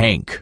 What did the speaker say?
tank